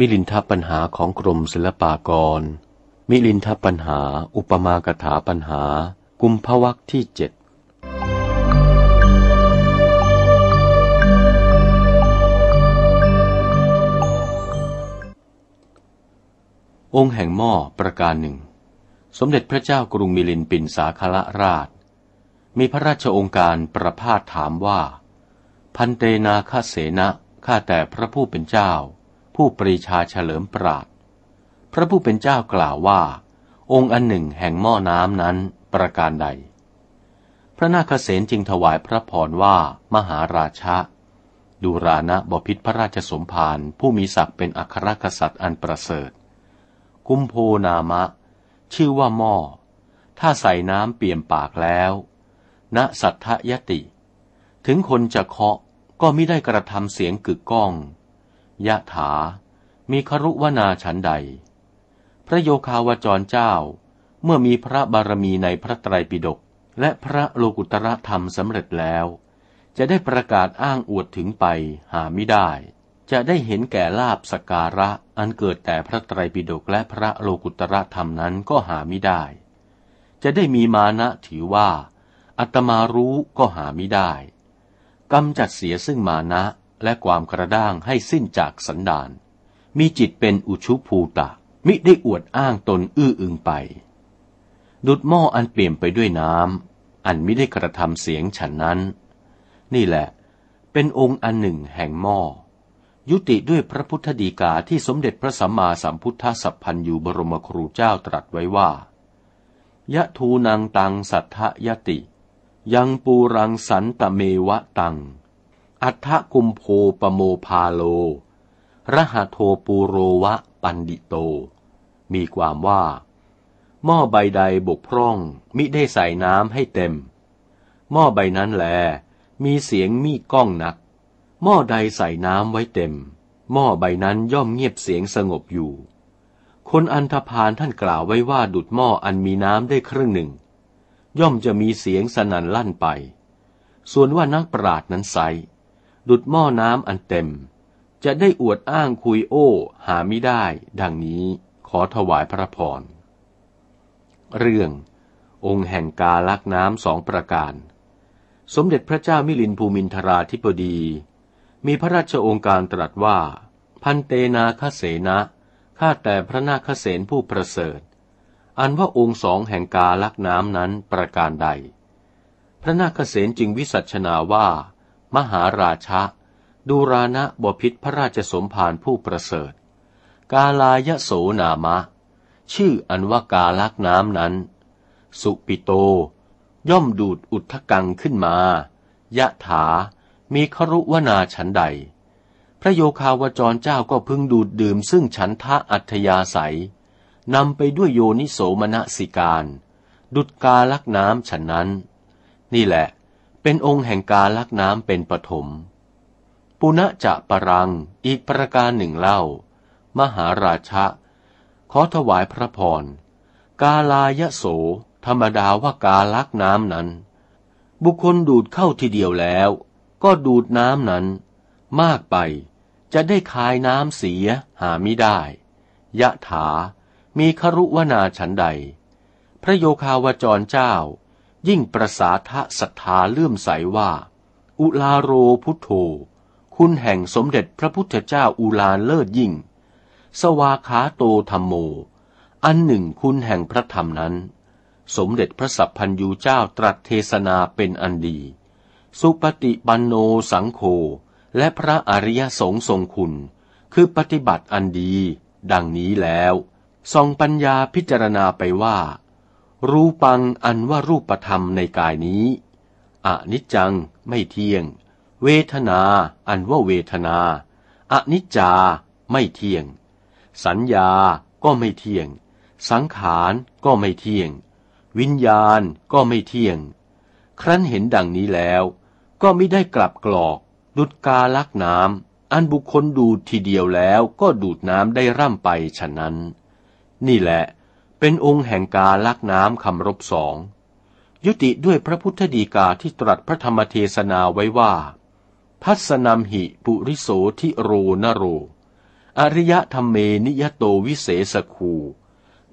มิลินทปัญหาของกรมศิลปากร มิลินทปัญหา อุปมากถาปัญหา กุมภวักที่เจ็ดองค์แห่งหม้อประการหนึ่ง สมเด็จพระเจ้ากรุงมิลินปินสาคละราช มีพระราชองค์การประพาสถามว่า พันเตนาคเสนะข้าแต่พระผู้เป็นเจ้า ผู้ปรีชาเฉลิมปราด พระผู้เป็นเจ้ากล่าวว่า องค์อันหนึ่งแห่งหม้อน้ำนั้นประการใด พระนาคเษนจึงถวายพระพรว่ามหาราชะดูรานะบพิษพระราชสมภารผู้มีศักดิ์เป็นอัครกษัตริย์อันประเสริฐ กุมโพนามะ ชื่อว่าหม้อ ถ้าใส่น้ำเปี่ยมปากแล้วณสัทธยติ ถึงคนจะเคาะก็ไม่ได้กระทำเสียงกึกก้อง ยะถา มีครุวนาฉันใด พระโยคาวจรเจ้า เมื่อมีพระบารมีในพระไตรปิฎกและพระโลกุตระธรรมสำเร็จแล้ว จะได้ประกาศอ้างอวดถึงไปหาไม่ได้ จะได้เห็นแก่ลาบสการะอันเกิดแต่พระไตรปิฎกและพระโลกุตระธรรมนั้นก็หาไม่ได้ จะได้มีมานะถือว่าอัตมารู้ก็หาไม่ได้กำจัดเสียซึ่งมานะ และความกระด้างให้สิ้นจากสันดาน มีจิตเป็นอุชุภูตะ มิได้อวดอ้างตนอื้ออึงไป ดุดหม้ออันเปลี่ยนไปด้วยน้ำ อันม่ได้กระทำเสียงฉันนั้น นี่แหละ เป็นองค์อันหนึ่งแห่งหม้อ ยุติด้วยพระพุทธดีกาที่สมเด็จพระสัมมาสัมพุทธสัพพันยูบรมครูเจ้าตรัสไว้ว่ายะทูนางตังสัทธยติ ยังปูรังสันตเมวะตัง อัฏฐกุมโพปโมพาโล รหโทปูโรวะปันดิโต มีความว่า หม้อใบใดบกพร่องมิได้ใส่น้ำให้เต็ม หม้อใบนั้นแล มีเสียงมีก้องนัก หม้อใดใส่น้ำไว้เต็ม หม้อใบนั้นย่อมเงียบเสียงสงบอยู่ คนอันธพาลท่านกล่าวไว้ว่าดุดหม้ออันมีน้ำได้ครึ่งหนึ่ง ย่อมจะมีเสียงสนั่นลั่นไป ส่วนว่านักปราดนั้นไซ ดุดหม้อน้ำอันเต็ม จะได้อวดอ้างคุยโอ้หาไม่ได้ ดังนี้ขอถวายพระพร เรื่ององค์แห่งกาลักน้ำสองประการ สมเด็จพระเจ้ามิลินภูมินทราธิปดี มีพระราชองค์การตรัสว่า พันเตนาคเสนะข้าแต่พระนาคเสนผู้ประเสริฐ อันว่าองค์สองแห่งกาลักน้ำนั้นประการใด พระนาคเสนจึงวิสัชนาว่า มหาราชะดูรานะบพิษพระราชสมภารผู้ประเสริฐ กาลายโสนามะ ชื่ออันว่ากาลักน้ำนั้น สุปิโต ย่อมดูดอุทธกังขึ้นมายะถา มีครุวนาฉันใด พระโยคาวจรเจ้าก็พึงดูดดื่มซึ่งฉันทะอัธยาศัยนำไปด้วยโยนิโสมนสิการ ดุดกาลักน้ำฉันนั้น นี่แหละ เป็นองค์แห่งการลักน้ำเป็นปฐม ปุณะจะปรังอีกประการหนึ่งเล่า มหาราชะ ขอถวายพระพร กาลายโส ธรรมดาว่ากาลักน้ำนั้น บุคคลดูดเข้าทีเดียวแล้ว ก็ดูดน้ำนั้น มากไปจะได้คายน้ำเสียหาไม่ได้ ยะถา มีครุวนาฉันใด พระโยคาวจรเจ้า ยิ่งประสาทะศรัทธาเลื่อมใสว่า อุลาโรพุทโธ คุณแห่งสมเด็จพระพุทธเจ้าอุลานเลิศยิ่ง สวาขาโตธรรมโม อันหนึ่งคุณแห่งพระธรรมนั้น สมเด็จพระสัพพันยูเจ้าตรัสเทศนาเป็นอันดี สุปฏิปันโนสังโฆและพระอริยสงฆ์ทรงคุณ คือปฏิบัติอันดี ดังนี้แล้ว ทรงปัญญาพิจารณาไปว่า รูปังอันว่ารูปธรรมในกายนี้ อนิจจังไม่เที่ยง เวทนาอันว่าเวทนา อนิจจาไม่เที่ยง สัญญาก็ไม่เที่ยง สังขารก็ไม่เที่ยง วิญญาณก็ไม่เที่ยง ครั้นเห็นดังนี้แล้ว ก็ไม่ได้กลับกรอกดุดกาลักน้ำอันบุคคลดูดทีเดียวแล้วก็ดูดน้ำได้ร่ำไปฉะนั้น นี่แหละ เป็นองค์แห่งกาลักน้ำคำรบสอง ยุติด้วยพระพุทธดีกาที่ตรัสพระธรรมเทศนาไว้ว่า พัสนามหิปุริโสทิโรนโร อริยธรรมเมนิยโตวิเศษคู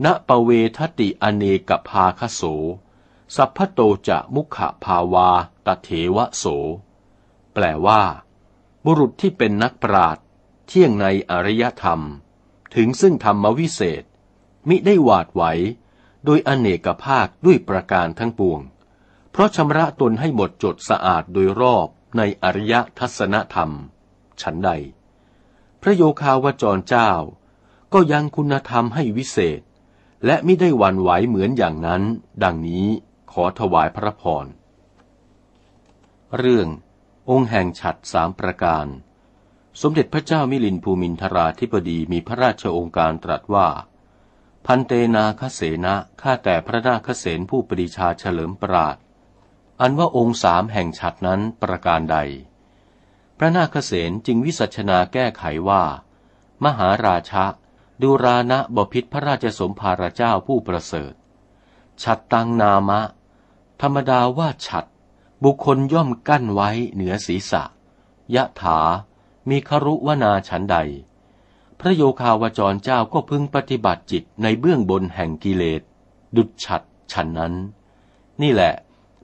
ณปเวทติอเนกภาคโส สัพพโตจะมุขภาวาตเถวโส แปลว่า บุรุษที่เป็นนักปราดเที่ยงในอริยธรรม ถึงซึ่งธรรมวิเศษ มิได้หวาดไหว โดยอเนกภาคด้วยประการทั้งปวง เพราะชำระตนให้หมดจดสะอาดโดยรอบในอริยทัศนธรรม ฉันใด พระโยคาวจรเจ้า ก็ยังคุณธรรมให้วิเศษ และไม่ได้หวั่นไหวเหมือนอย่างนั้น ดังนี้ขอถวายพระพร เรื่ององค์แห่งฉัดสามประการ สมเด็จพระเจ้ามิลินภูมินทราธิบดีมีพระราชองค์การตรัสว่า พันเตนาคเสนะข้าแต่พระนาคเสนผู้ปรีชาเฉลิมปราดอันว่าองค์สามแห่งฉัดนั้นประการใด พระนาคเษนจึงวิสัชนาแก้ไขว่า มหาราชะดูรานะบพิษพระราชสมภารเจ้าผู้ประเสริฐ ฉัดตังนามะ ธรรมดาว่าฉัด บุคคลย่อมกั้นไว้เหนือศีรษะ ยะถา มีครุวนาฉันใด พระโยคาวจรเจ้าก็พึงปฏิบัติจิตในเบื้องบนแห่งกิเลส ดุจฉัดฉันนั้น นี่แหละ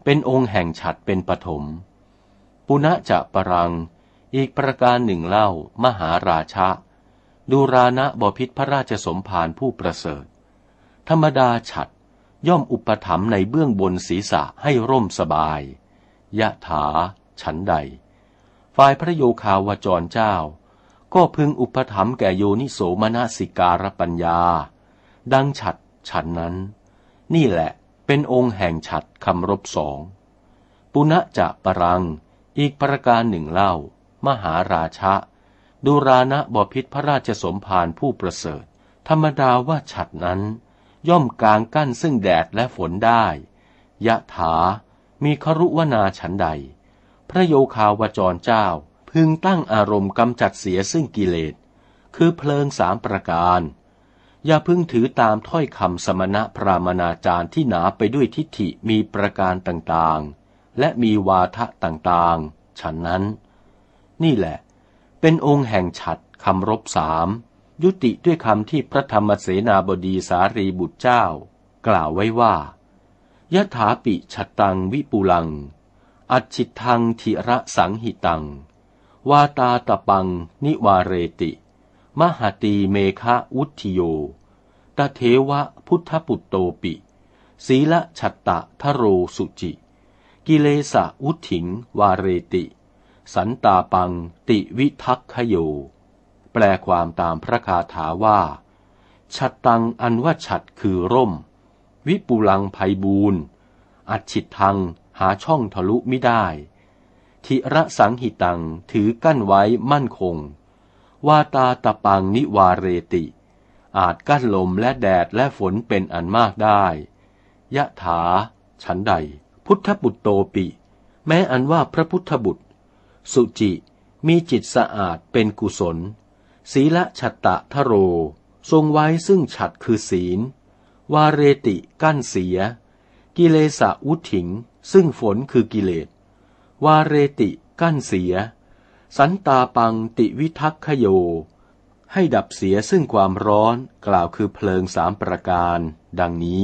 เป็นองค์แห่งฉัดเป็นปฐมปุณะจะปรัง อีกประการหนึ่งเล่ามหาราชะ ดูรานะบพิษพระราชสมภารผู้ประเสริฐ ธรรมดาฉัดย่อมอุปถัมภ์ในเบื้องบนศีรษะให้ร่มสบาย ยะถา ฉันใด ฝ่ายพระโยคาวจรเจ้า ก็พึงอุปถัมภ์แก่โยนิโสมนสิการปัญญา ดังฉัดฉันนั้น นี่แหละเป็นองค์แห่งฉัดคำรบสองปุณะจะปรัง อีกประการหนึ่งเล่า มหาราชะดูรานะบพิษพระราชสมภารผู้ประเสริฐ ธรรมดาว่าฉัดนั้น ย่อมกลางกั้นซึ่งแดดและฝนได้ ยะถามีครุวนาฉันใด พระโยคาวจรเจ้า พึงตั้งอารมณ์กำจัดเสียซึ่งกิเลส คือเพลิงสามประการ อย่าพึงถือตามถ้อยคำสมณะพรามนาจารย์ที่หนาไปด้วยทิฏฐิมีประการต่างๆ และมีวาทะต่างๆ ฉันนั้น นี่แหละ เป็นองค์แห่งฉัดคำรบสามยุติด้วยคำที่พระธรรมเสนาบดีสารีบุตรเจ้า กล่าวไว้ว่ายถาปิฉัตังวิปุลัง อัจฉิทังธิระสังหิตัง วาตาตปัง นิวาเรติ มหาตีเมฆะวุธิโยตเทวะพุทธปุตโตปิ ศีละฉัตตะทโรสุจิ กิเลสะวุถิง วาเรติ สันตาปังติวิทักขโย แปลความตามพระคาถาว่า ฉัตตังอันว่าฉัดคือร่ม วิปุลังภัยบูนอัจฉิตทังหาช่องทะลุไม่ได้ ทิระสังหิตังถือกั้นไว้มั่นคง วาตาตะปังนิวาเรติ อาจกั้นลมและแดดและฝนเป็นอันมากได้ ยะถา ฉันใด พุทธบุตรโตปิ แม้อันว่าพระพุทธบุตร สุจิมีจิตสะอาดเป็นกุศล ศีละฉัตตะทโร ทรงไว้ซึ่งฉัดคือศีล วาเรติกั้นเสีย กิเลสะวุถิง ซึ่งฝนคือกิเลส วาเรติกั้นเสีย สันตาปังติวิทักขโย ให้ดับเสียซึ่งความร้อนกล่าวคือเพลิงสามประการ ดังนี้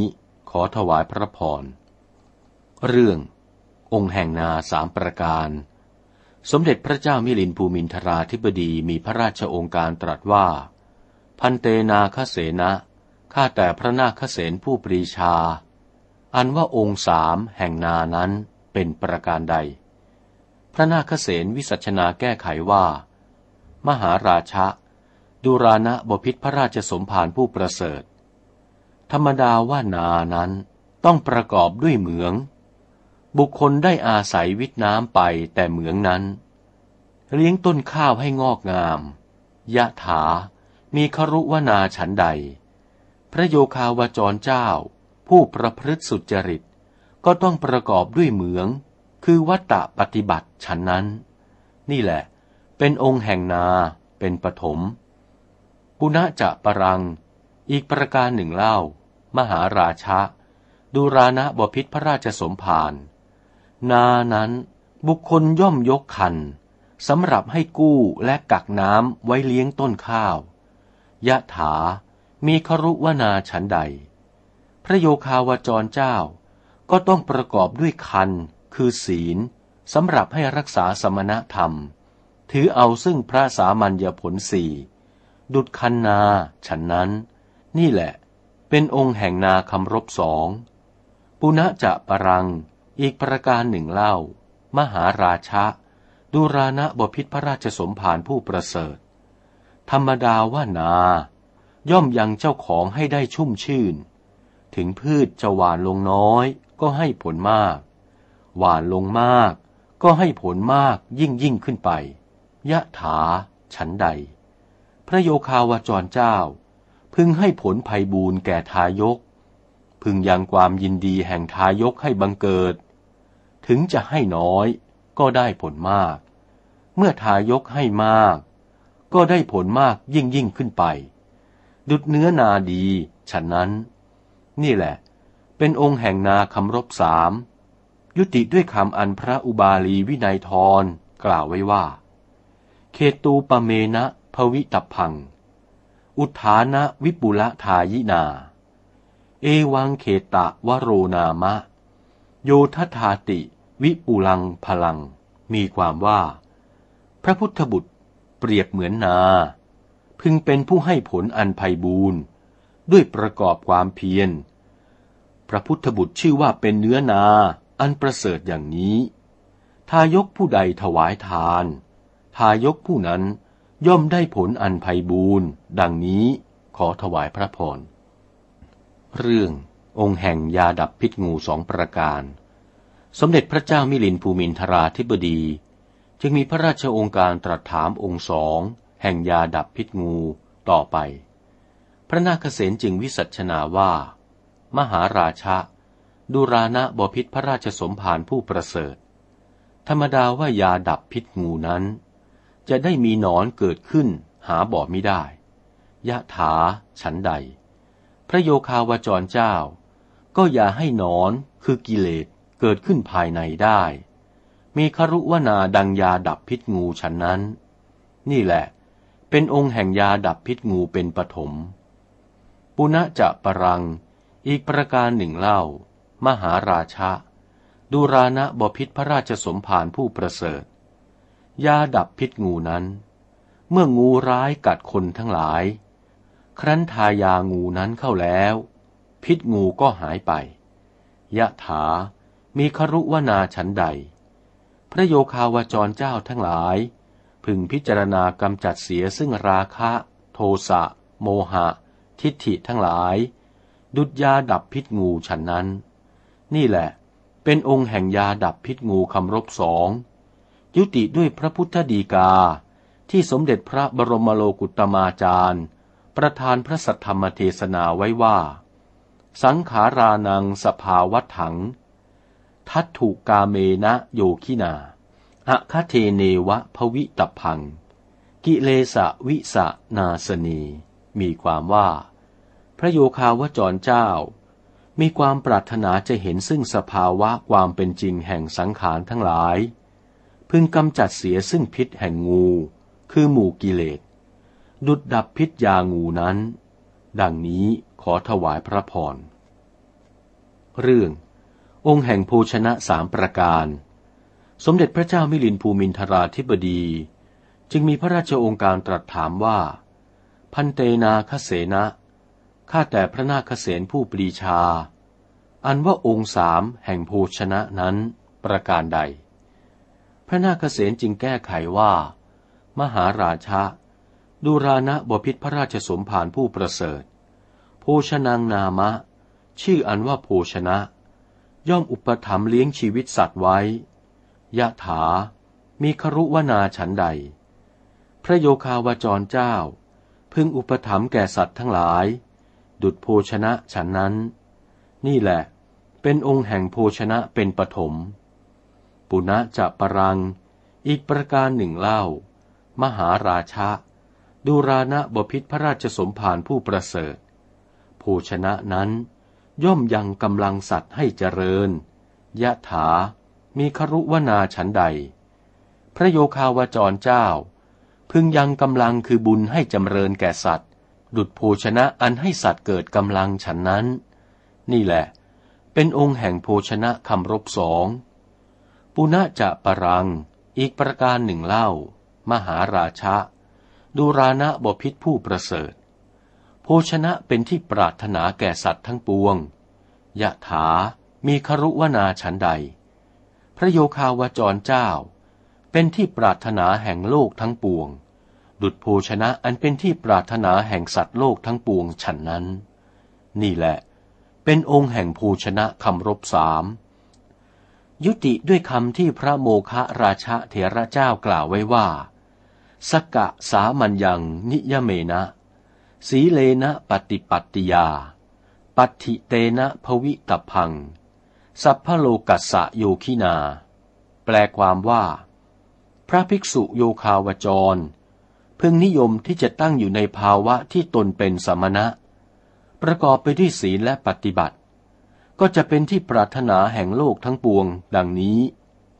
ขอถวายพระพร เรื่อง องค์แห่งนาสามประการ สมเด็จพระเจ้ามิลินภูมินทราธิบดีมีพระราชองค์การตรัสว่า พันเตนาคเสนะข้าแต่พระนาคเสนผู้ปรีชา อันว่าองค์สามแห่งนานั้นเป็นประการใด พระนาคเษนวิสัชนาแก้ไขว่า มหาราชะดูรานะบพิษพระราชสมภารผู้ประเสริฐ ธรรมดาว่านานั้นต้องประกอบด้วยเหมือง บุคคลได้อาศัยวิทน้ำไปแต่เหมืองนั้น เลี้ยงต้นข้าวให้งอกงาม ยะถา มีครุวนาฉันใด พระโยคาวจรเจ้า ผู้ประพฤติสุจริตก็ต้องประกอบด้วยเหมือง คือวัตตะปฏิบัติฉันนั้น นี่แหละ เป็นองค์แห่งนาเป็นปฐมปุณะจะปรัง อีกประการหนึ่งเล่า มหาราชะดูรานะบพิษพระราชสมภารนานั้นบุคคลย่อมยกคันสำหรับให้กู้และกักน้ำไว้เลี้ยงต้นข้าวยะถา มีครุวนาฉันใด พระโยคาวจรเจ้าก็ต้องประกอบด้วยคัน คือศีลสำหรับให้รักษาสมณธรรม ถือเอาซึ่งพระสามัญญผลสี่ดุดคันนาฉันนั้น นี่แหละ เป็นองค์แห่งนาคำรบสองปุณะจะปรัง อีกประการหนึ่งเล่า มหาราชะดูรานะบพิษพระราชสมภารผู้ประเสริฐ ธรรมดาว่านา ย่อมยังเจ้าของให้ได้ชุ่มชื่น ถึงพืชจะหวานลงน้อยก็ให้ผลมาก หวานลงมาก ก็ให้ผลมากยิ่งยิ่งขึ้นไป ยะถา ฉันใด พระโยคาวาจรเจ้า พึงให้ผลภัยบูนแก่ทายก พึงยังความยินดีแห่งทายกให้บังเกิด ถึงจะให้น้อย ก็ได้ผลมาก เมื่อทายกให้มาก ก็ได้ผลมากยิ่งยิ่งขึ้นไป ดุดเนื้อนาดี ฉันนั้น นี่แหละ เป็นองค์แห่งนาคำรบสาม ยุติด้วยคำอันพระอุบาลีวินัยทรกล่าวไว้ว่าเขตูปเมนะภวิตพัง อุทานะวิปุละทายินา เอวังเขตะวโรนามะ โยทธาติวิปุลังพลัง มีความว่า พระพุทธบุตรเปรียบเหมือนนา พึงเป็นผู้ให้ผลอันไพบูรณ์ด้วยประกอบความเพียร พระพุทธบุตรชื่อว่าเป็นเนื้อนา อันประเสริฐอย่างนี้ ทายกผู้ใดถวายทาน ทายกผู้นั้นย่อมได้ผลอันไพบูรณ์ดังนี้ขอถวายพระพร เรื่ององค์แห่งยาดับพิษงูสองประการ สมเด็จพระเจ้ามิลินภูมินทราธิบดี จึงมีพระราชองค์การตรัสถามองค์สองแห่งยาดับพิษงูต่อไป พระนาคเษนจึงวิสัชนาว่า มหาราชะ ดูรานะบพิษพระราชสมภารผู้ประเสริฐ ธรรมดาว่ายาดับพิษงูนั้น จะได้มีหนอนเกิดขึ้นหาบ่อไม่ได้ ยะถาฉันใด พระโยคาวจรเจ้า ก็อย่าให้หนอนคือกิเลสเกิดขึ้นภายในได้ มีครุวนาดังยาดับพิษงูฉันนั้น นี่แหละ เป็นองค์แห่งยาดับพิษงูเป็นปฐมปุณะจะปรัง อีกประการหนึ่งเล่า มหาราชะดูรานะบพิษพระราชสมภารผู้ประเสริฐ ยาดับพิษงูนั้น เมื่องูร้ายกัดคนทั้งหลาย ครั้นทายางูนั้นเข้าแล้ว พิษงูก็หายไป ยะถา มีครุวนาฉันใด พระโยคาวจรเจ้าทั้งหลาย พึงพิจารณากำจัดเสียซึ่งราคะ โทสะ โมหะ ทิฏฐิทั้งหลาย ดุจยาดับพิษงูฉันนั้น นี่แหละ เป็นองค์แห่งยาดับพิษงูคำรบสองยุติด้วยพระพุทธดีกาที่สมเด็จพระบรมโลกุตมาจารย์ ประธานพระสัทธรรมเทศนาไว้ว่า สังขารานังสภาวัถัง ทัตถุกาเมนะโยคินาอะคเทเนวะภวิตพัง กิเลสะวิสะนาสนี มีความว่า พระโยคาวจรเจ้า มีความปรารถนาจะเห็นซึ่งสภาวะความเป็นจริงแห่งสังขารทั้งหลาย พึงกำจัดเสียซึ่งพิษแห่งงู คือหมู่กิเลส ดุดดับพิษยางูนั้น ดังนี้ขอถวายพระพร เรื่อง องค์แห่งภูชนะสามประการ สมเด็จพระเจ้ามิลินภูมินทราธิบดี จึงมีพระราชองค์การตรัสถามว่า พันเตนาคเสนะ ข้าแต่พระนาคเสนผู้ปรีชา อันว่าองค์สามแห่งภูชนะนั้นประการใด พระนาคเสนจึงแก้ไขว่า มหาราชะดูรานะบพิษพระราชสมภารผู้ประเสริฐ โภชนางนามะ ชื่ออันว่าโภชนะ ย่อมอุปถัมภ์เลี้ยงชีวิตสัตว์ไว้ ยะถา มีครุวนาฉันใด พระโยคาวจรเจ้า พึงอุปถัมภ์แก่สัตว์ทั้งหลาย ดุดโภชนะฉันนั้น นี่แหละ เป็นองค์แห่งโภชนะเป็นปฐมปุณะจะปรัง อีกประการหนึ่งเล่า มหาราชะดูรานะบพิษพระราชสมภารผู้ประเสริฐ โภชนะนั้น ย่อมยังกำลังสัตว์ให้เจริญ ยะถา มีครุวนาฉันใด พระโยคาวจรเจ้า พึงยังกำลังคือบุญให้จำเริญแก่สัตว์ ดุดโภชนะอันให้สัตว์เกิดกำลังฉันนั้น นี่แหละ เป็นองค์แห่งโภชนะคำรบสองปุณะจะปรัง อีกประการหนึ่งเล่า มหาราชะดูรานะบพิษผู้ประเสริฐ โภชนะเป็นที่ปรารถนาแก่สัตว์ทั้งปวงยะถามีครุวนาฉันใด พระโยคาวจรเจ้า เป็นที่ปรารถนาแห่งโลกทั้งปวง ดุดโภชนะอันเป็นที่ปรารถนาแห่งสัตว์โลกทั้งปวงฉันนั้น นี่แหละ เป็นองค์แห่งโภชนะคำรบสามยุติด้วยคำที่พระโมคะราชเถระเจ้ากล่าวไว้ว่า สกะสามัญยังนิยเมนะ สีเลนะปฏิปัตติยา ปัติเตนะภวิตพัง สัพพโลกัสสะโยคินา แปลความว่า พระภิกษุโยคาวจร พึงนิยมที่จะตั้งอยู่ในภาวะที่ตนเป็นสมณะ ประกอบไปด้วยศีลและปฏิบัติ ก็จะเป็นที่ปรารถนาแห่งโลกทั้งปวง ดังนี้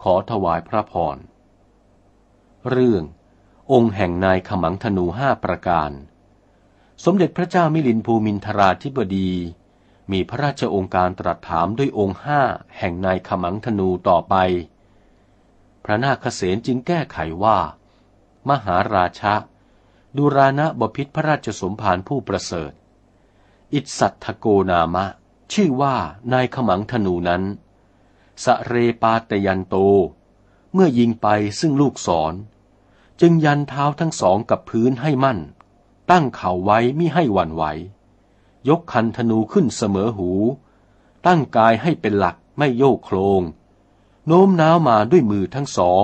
ขอถวายพระพร เรื่อง องค์แห่งนายขมังธนูห้าประการ สมเด็จพระเจ้ามิลินภูมินทราธิบดี มีพระราชองค์การตรัสถามด้วยองค์ห้าแห่งนายขมังธนูต่อไป พระนาคเษนจึงแก้ไขว่า มหาราชะดูรานะบพิษพระราชสมภารผู้ประเสริฐ อิสัตโกนามะ ชื่อว่านายขมังธนูนั้น สเรปาตยันโต เมื่อยิงไปซึ่งลูกศร จึงยันเท้าทั้งสองกับพื้นให้มั่น ตั้งเข่าไว้มิให้หวั่นไหว ยกคันธนูขึ้นเสมอหู ตั้งกายให้เป็นหลักไม่โยกโคลงโน้มน้าวมาด้วยมือทั้งสอง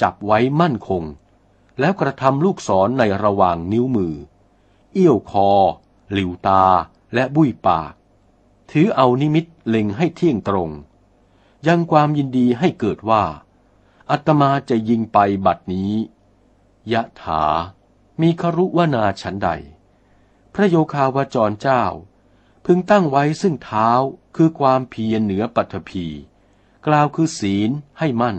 จับไว้มั่นคง แล้วกระทำลูกศรในระหว่างนิ้วมือ เอี้ยวคอ หลิวตา และบุ้ยปาก ถือเอานิมิตเล็งให้เที่ยงตรง ยังความยินดีให้เกิดว่า อัตมาจะยิงไปบัดนี้ ยะถา มีครุวนาฉันใด พระโยคาวจรเจ้า พึงตั้งไว้ซึ่งเท้าคือความเพียรเหนือปัทภีกล่าวคือศีลให้มั่น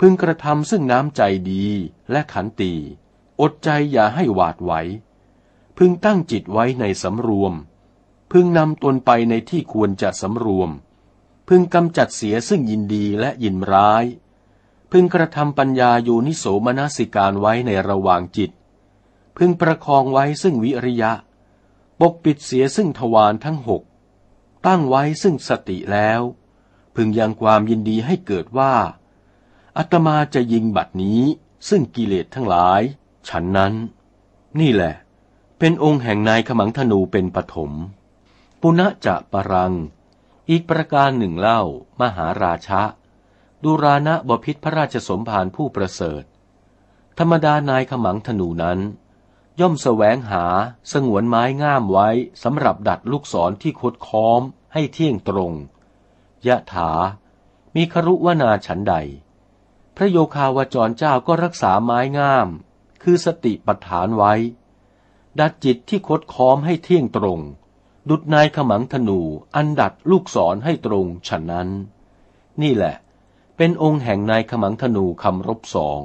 พึงกระทำซึ่งน้ำใจดีและขันตีอดใจอย่าให้หวาดไหว พึงตั้งจิตไว้ในสำรวม พึงนำตนไปในที่ควรจะสำรวม พึงกำจัดเสียซึ่งยินดีและยินร้าย พึงกระทำปัญญาโยนิโสมนสิการไว้ในระหว่างจิต พึงประคองไว้ซึ่งวิริยะ ปกปิดเสียซึ่งทวารทั้งหก ตั้งไว้ซึ่งสติแล้ว พึงยังความยินดีให้เกิดว่า อัตมาจะยิงบัดนี้ ซึ่งกิเลสทั้งหลาย ฉันนั้น นี่แหละ เป็นองค์แห่งนายขมังธนูเป็นปฐมปุณะจะปรัง อีกประการหนึ่งเล่า มหาราชะดูรานะบพิษพระราชสมภารผู้ประเสริฐ ธรรมดานายขมังธนูนั้น ย่อมแสวงหาสงวนไม้ง่ามไว้สำหรับดัดลูกศรที่คดค้อมให้เที่ยงตรง ยะถา มีครุวนาฉันใด พระโยคาวจรเจ้าก็รักษาไม้งาม คือสติปัฏฐานไว้ ดัดจิตที่คดค้อมให้เที่ยงตรง ดุดนายขมังธนูอันดัดลูกศรให้ตรงฉันนั้น นี่แหละ เป็นองค์แห่งนายขมังธนูคำรบสอง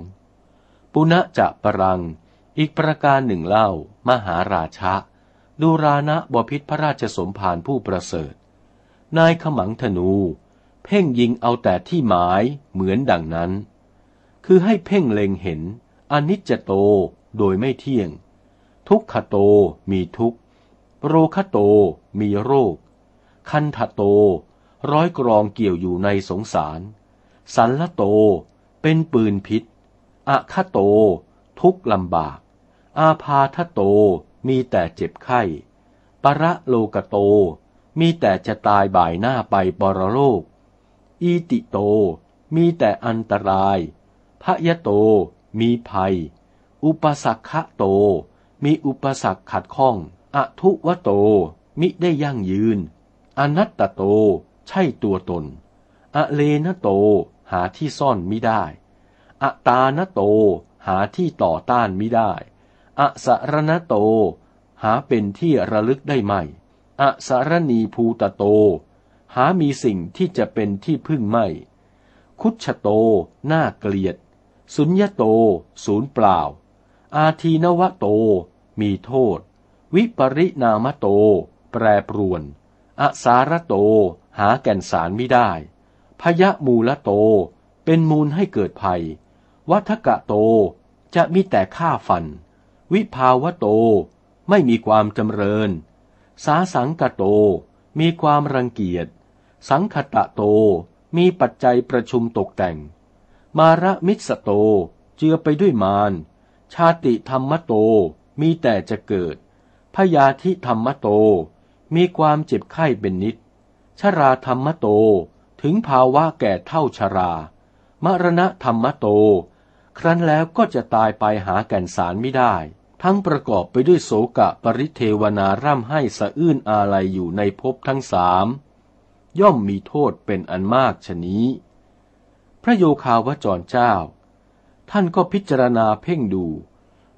ปุณะจะปรัง อีกประการหนึ่งเล่า มหาราชะ ดูรานะบพิษพระราชสมภารผู้ประเสริฐ นายขมังธนู เพ่งยิงเอาแต่ที่หมายเหมือนดังนั้น คือให้เพ่งเล็งเห็นอนิจจโตโดยไม่เที่ยง ทุกขโตมีทุก โรคโตมีโรค คันทโต ร้อยกรองเกี่ยวอยู่ในสงสาร สันละโตเป็นปืนพิษอะคโต ทุกลำบาก อาพาทโตมีแต่เจ็บไข้ประโลกโตมีแต่จะตายบ่ายหน้าไปปรโลก อีติโตมีแต่อันตราย พระยะโต มีภัย อุปสักขะโต มีอุปสรรคขัดข้อง อทุวโต มิได้ยั่งยืน อนัตตโต ใช่ตัวตน อเลนโต หาที่ซ่อนมิได้ อตานโต หาที่ต่อต้านมิได้ อสารณโต หาเป็นที่ระลึกได้ไม่ อสารณีภูตโต หามีสิ่งที่จะเป็นที่พึ่งไม่ คุชโต น่าเกลียด สุญญโต ศูนย์เปล่า อาทีนวโต มีโทษ วิปริณามโต แปรปรวน อสารโต หาแก่นสารไม่ได้ พยะมูลโต เป็นมูลให้เกิดภัย วัฏกะโต จะมีแต่ฆ่าฟัน วิภาวโต ไม่มีความจำเริญ สาสังกโต มีความรังเกียจ สังคตะโต มีปัจจัยประชุมตกแต่ง มาระมิสโต เจือไปด้วยมาร ชาติธรรมโต มีแต่จะเกิด พยาธิธรรมโต มีความเจ็บไข้เป็นนิด ชราธรรมโต ถึงภาวะแก่เท่าชรา มรณะธรรมโต ครั้นแล้วก็จะตายไปหาแก่นสารไม่ได้ ทั้งประกอบไปด้วยโสกะปริเทวนาร่ำให้สะอื้นอาลัยอยู่ในภพทั้งสาม ย่อมมีโทษเป็นอันมากชนี้ พระโยคาวจรเจ้า ท่านก็พิจารณาเพ่งดู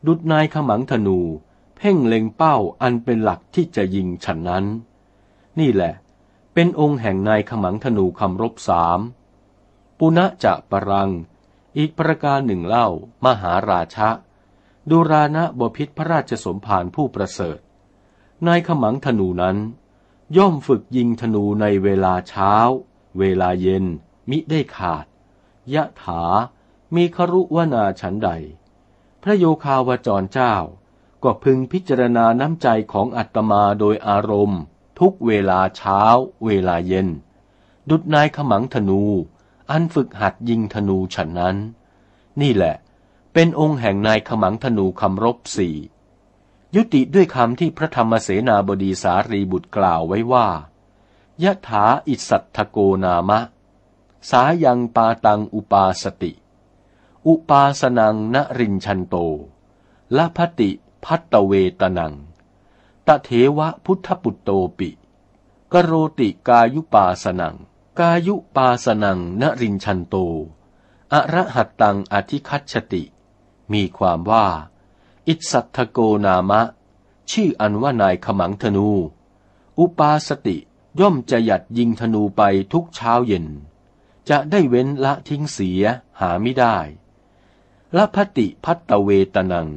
ดุดนายขมังธนู เพ่งเล็งเป้าอันเป็นหลักที่จะยิงฉันนั้น นี่แหละ เป็นองค์แห่งนายขมังธนูคำรบสามปุณะจะปรัง อีกประการหนึ่งเล่ามหาราชะดูรานะบพิษพระราชสมภารผู้ประเสริฐ นายขมังธนูนั้น ย่อมฝึกยิงธนูในเวลาเช้า เวลาเย็นมิได้ขาด ยะถา มีครุวนาฉันใด พระโยคาวจรเจ้า ก็พึงพิจารณาน้ำใจของอัตมาโดยอารมณ์ ทุกเวลาเช้า เวลาเย็น ดุดนายขมังธนู อันฝึกหัดยิงธนูฉันนั้น นี่แหละ เป็นองค์แห่งนายขมังธนูคำรบสี่ยุติด้วยคำที่พระธรรมเสนาบดีสารีบุตรกล่าวไว้ว่ายะถาอิสสัตถโกนามะ สายังปาตังอุปาสติ อุปาสนังนริญจันโตละภติภัตตเวตนัง ตะเถวะพุทธปุตโตปิ กโรติกายุปาสนัง กายุปาสนังนริญจันโต อระหัตตังอธิคัจฉติ มีความว่า อิสสัตถโกนามะ ชื่ออันว่านายขมังธนู อุปาสติย่อมจะหยัดยิงธนูไปทุกเช้าเย็น จะได้เว้นละทิ้งเสียหาไม่ได้ละพติพัตตเวตนัง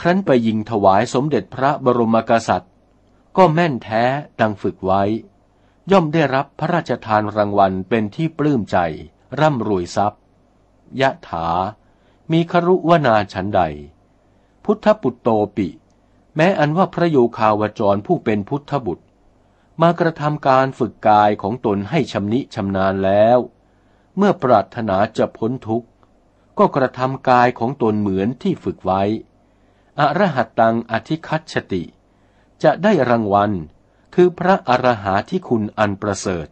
ครั้นไปยิงถวายสมเด็จพระบรมกษัตริย์ ก็แม่นแท้ดังฝึกไว้ ย่อมได้รับพระราชทานรางวัลเป็นที่ปลื้มใจ ร่ำรวยทรัพย์ยะถา มีครุวนาฉันใด พุทธปุตโตปิ แม้อันว่าพระโยคาวจรผู้เป็นพุทธบุตร มากระทำการฝึกกายของตนให้ชำนิชำนาญแล้ว เมื่อปรารถนาจะพ้นทุกข์ ก็กระทำกายของตนเหมือนที่ฝึกไว้ อรหัตตังอธิคัตชติ จะได้รางวัล คือพระอรหาที่คุณอันประเสริฐ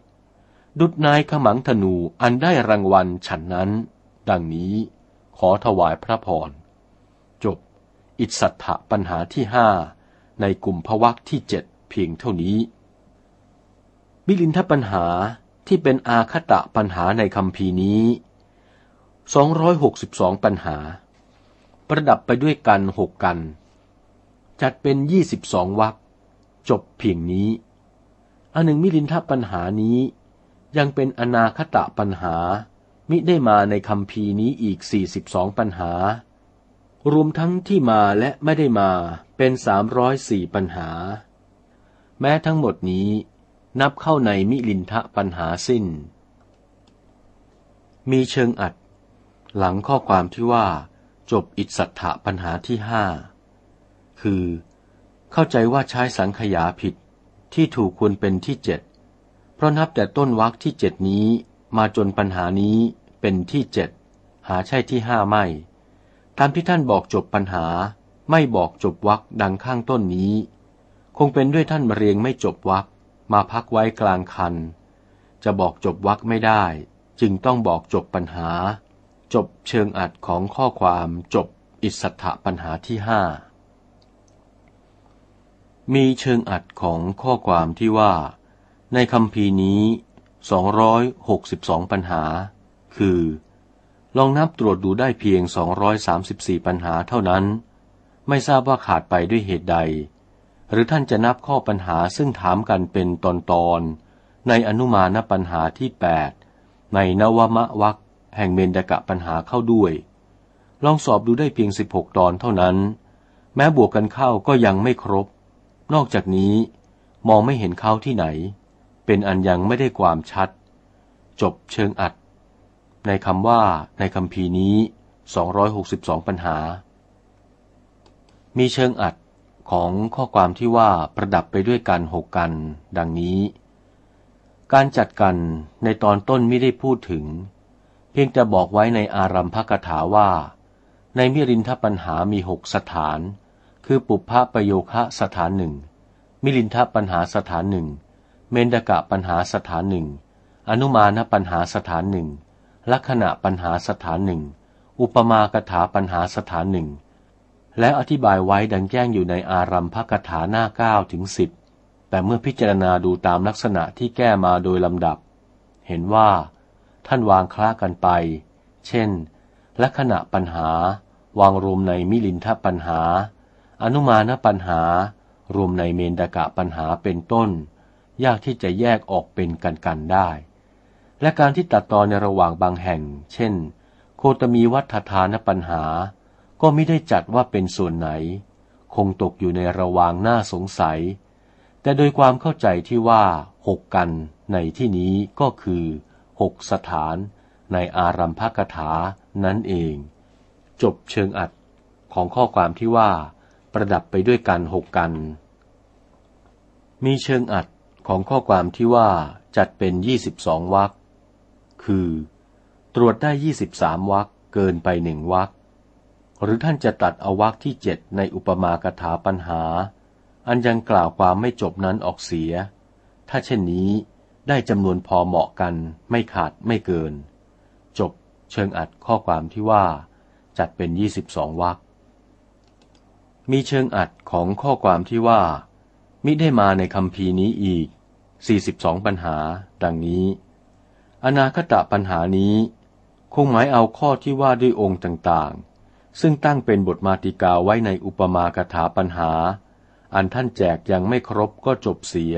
ดุดนายขมังธนูอันได้รางวัลฉันนั้น ดังนี้ขอถวายพระพร จบ อิสัทธะปัญหาที่ห้าในกลุ่มพวักที่เจ็ดเพียงเท่านี้บิลินทปัญหา ที่เป็นอาคตะปัญหาในคำพีนี้ 262 ปัญหา ประดับไปด้วยกันหกกัน จัดเป็น 22วักจบเพียงนี้ อันหนึ่งมิลินทปัญหานี้ยังเป็นอนาคตะปัญหา มิได้มาในคำพีนี้อีก 42 ปัญหา รวมทั้งที่มาและไม่ได้มาเป็น 304 ปัญหา แม้ทั้งหมดนี้ นับเข้าในมิลินทะปัญหาสิ้น มีเชิงอัด หลังข้อความที่ว่า จบอิสัทธะปัญหาที่ห้าคือ เข้าใจว่าใช้สังขยาผิดที่ถูกควรเป็นที่เจ็ดเพราะนับแต่ต้นวรรคที่เจ็ดนี้มาจนปัญหานี้เป็นที่เจ็ดหาใช่ที่ห้าไม่ ตามที่ท่านบอกจบปัญหาไม่บอกจบวรรคดังข้างต้นนี้ คงเป็นด้วยท่านมาเรียงไม่จบวรรค มาพักไว้กลางคัน จะบอกจบวรรคไม่ได้ จึงต้องบอกจบปัญหา จบเชิงอัดของข้อความจบอิสถะปัญหาที่ห้ามีเชิงอัดของข้อความที่ว่า ในคำพีนี้ 262 ปัญหา คือ ลองนับตรวจดูได้เพียง 234 ปัญหาเท่านั้น ไม่ทราบว่าขาดไปด้วยเหตุใด หรือท่านจะนับข้อปัญหาซึ่งถามกันเป็นตอนตอนในอนุมานปัญหาที่แปดในนวมะวักแห่งเมนดกะปัญหาเข้าด้วย ลองสอบดูได้เพียงสิบหกตอนเท่านั้น แม้บวกกันเข้าก็ยังไม่ครบ นอกจากนี้มองไม่เห็นเขาที่ไหน เป็นอันยังไม่ได้ความชัด จบเชิงอัด ในคำว่าในคำพีนี้ 262 ปัญหา มีเชิงอัด ของข้อความที่ว่าประดับไปด้วยกันหกกัน ดังนี้ การจัดกันในตอนต้นไม่ได้พูดถึง เพียงแต่บอกไว้ในอารัมภกถาว่า ในมิรินทปัญหามีหกสถาน คือปุพพะประโยคะสถานหนึ่ง มิลินทปัญหาสถานหนึ่ง เมนดกะปัญหาสถานหนึ่ง อนุมานปัญหาสถานหนึ่งลักษณะปัญหาสถานหนึ่ง อุปมากถาปัญหาสถานหนึ่ง และอธิบายไว้ดังแจ้งอยู่ในอารัมภกถาหน้าเก้าถึงสิบแต่เมื่อพิจารณาดูตามลักษณะที่แก้มาโดยลำดับ เห็นว่า ท่านวางคล้ากันไป เช่นลักษณะปัญหาวางรวมในมิลินทปัญหา อนุมานปัญหา รวมในเมนดกะปัญหาเป็นต้น ยากที่จะแยกออกเป็นกันกันได้ และการที่ตัดตอนในระหว่างบางแห่ง เช่น โคตมีวัฏฐานปัญหา ก็ไม่ได้จัดว่าเป็นส่วนไหน คงตกอยู่ในระวางหน้าสงสัย แต่โดยความเข้าใจที่ว่าหกกันในที่นี้ก็คือหกสถานในอารัมภกถานั่นเอง จบเชิงอัดของข้อความที่ว่า ประดับไปด้วยกันหกกัน มีเชิงอัดของข้อความที่ว่าจัดเป็นยี่สิบสองวักคือ ตรวจได้ยี่สิบสามวักเกินไปหนึ่งวัก หรือท่านจะตัดเอาวักที่เจ็ดในอุปมากถาปัญหา อันยังกล่าวความไม่จบนั้นออกเสีย ถ้าเช่นนี้ได้จำนวนพอเหมาะกันไม่ขาดไม่เกิน จบเชิงอัดข้อความที่ว่า จัดเป็นยี่สิบสองวักมีเชิงอัดของข้อความที่ว่า มิได้มาในคำพีนี้อีกสี่สิบสองปัญหา ดังนี้ อนาคตปัญหานี้ คงหมายเอาข้อที่ว่าด้วยองค์ต่าง ซึ่งตั้งเป็นบทมาติกาไว้ในอุปมากถาปัญหา อันท่านแจกยังไม่ครบก็จบเสีย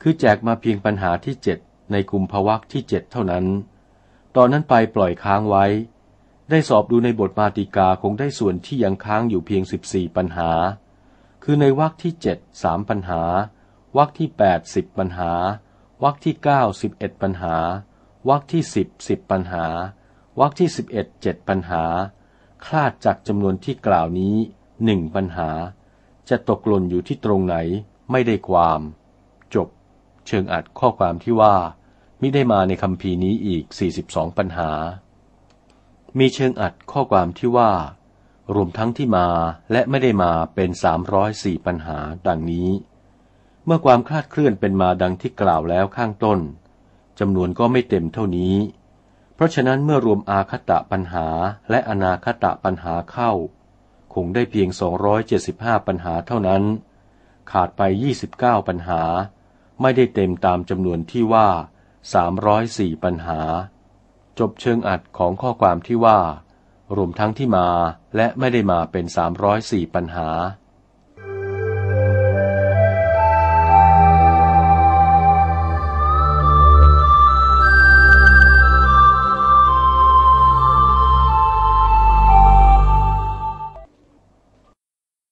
คือแจกมาเพียงปัญหาที่เจ็ดในกุมภวักที่เจ็ดเท่านั้น ตอนนั้นไปปล่อยค้างไว้ ได้สอบดูในบทมาติกาคงได้ส่วนที่ยังค้างอยู่เพียงสิบสี่ปัญหา คือในวรรคที่เจ็ดสามปัญหาวรรคที่แปดสิบปัญหาวรรคที่เก้าสิบเอ็ดปัญหาวรรคที่สิบสิบปัญหาวรรคที่สิบเอ็ดเจ็ดปัญหา คลาดจากจำนวนที่กล่าวนี้หนึ่งปัญหา จะตกหล่นอยู่ที่ตรงไหนไม่ได้ความ จบ เชิงอัดข้อความที่ว่า มิได้มาในคำพีนี้อีก 42 ปัญหา มีเชิงอัดข้อความที่ว่า รวมทั้งที่มาและไม่ได้มาเป็น 304 ปัญหาดังนี้ เมื่อความคลาดเคลื่อนเป็นมาดังที่กล่าวแล้วข้างต้นจำนวนก็ไม่เต็มเท่านี้ ราะฉะนั้นเมื่อรวมอาคตะปัญหาและอนาคตะปัญหาเข้า คงได้เพียง 275 ปัญหาเท่านั้น ขาดไป 29 ปัญหา ไม่ได้เต็มตามจำนวนที่ว่า 304 ปัญหา จบเชิงอัดของข้อความที่ว่า รวมทั้งที่มาและไม่ได้มาเป็น 304 ปัญหา